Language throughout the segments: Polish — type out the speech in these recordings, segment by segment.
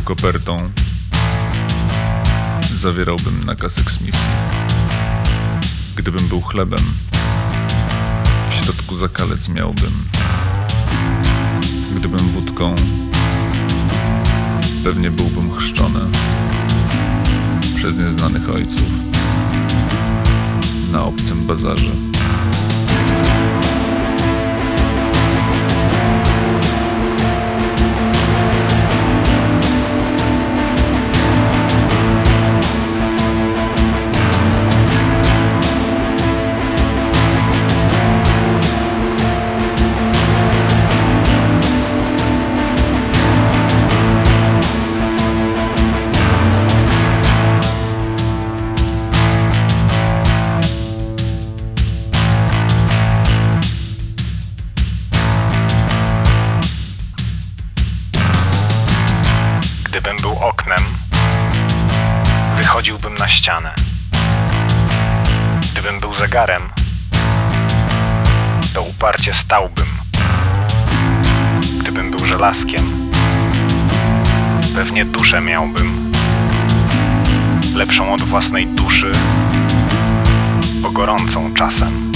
kopertą, zawierałbym nakaz eksmisji. Gdybym był chlebem, w środku zakalec miałbym. Gdybym wódką, pewnie byłbym chrzczony przez nieznanych ojców na obcym bazarze. Wychodziłbym na ścianę. Gdybym był zegarem, to uparcie stałbym. Gdybym był żelazkiem, pewnie duszę miałbym. Lepszą od własnej duszy, bo gorącą czasem.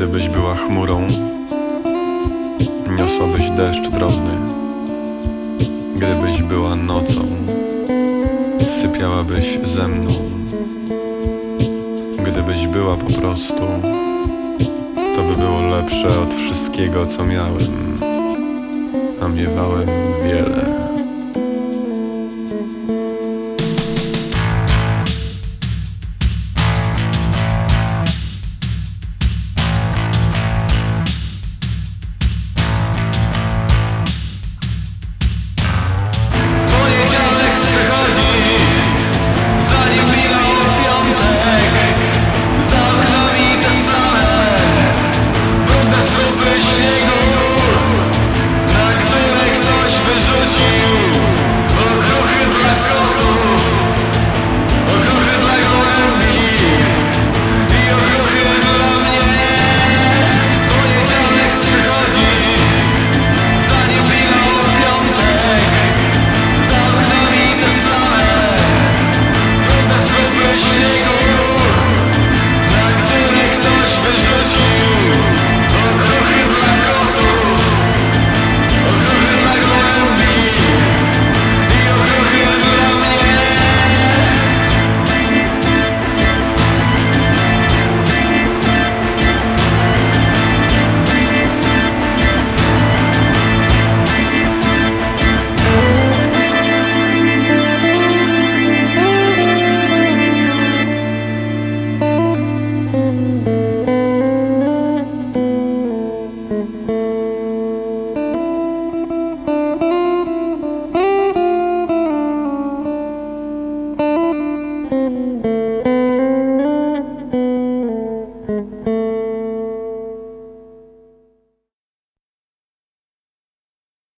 Gdybyś była chmurą, niosłabyś deszcz drobny. Gdybyś była nocą, sypiałabyś ze mną. Gdybyś była po prostu, to by było lepsze od wszystkiego, co miałem, a miewałem wiele.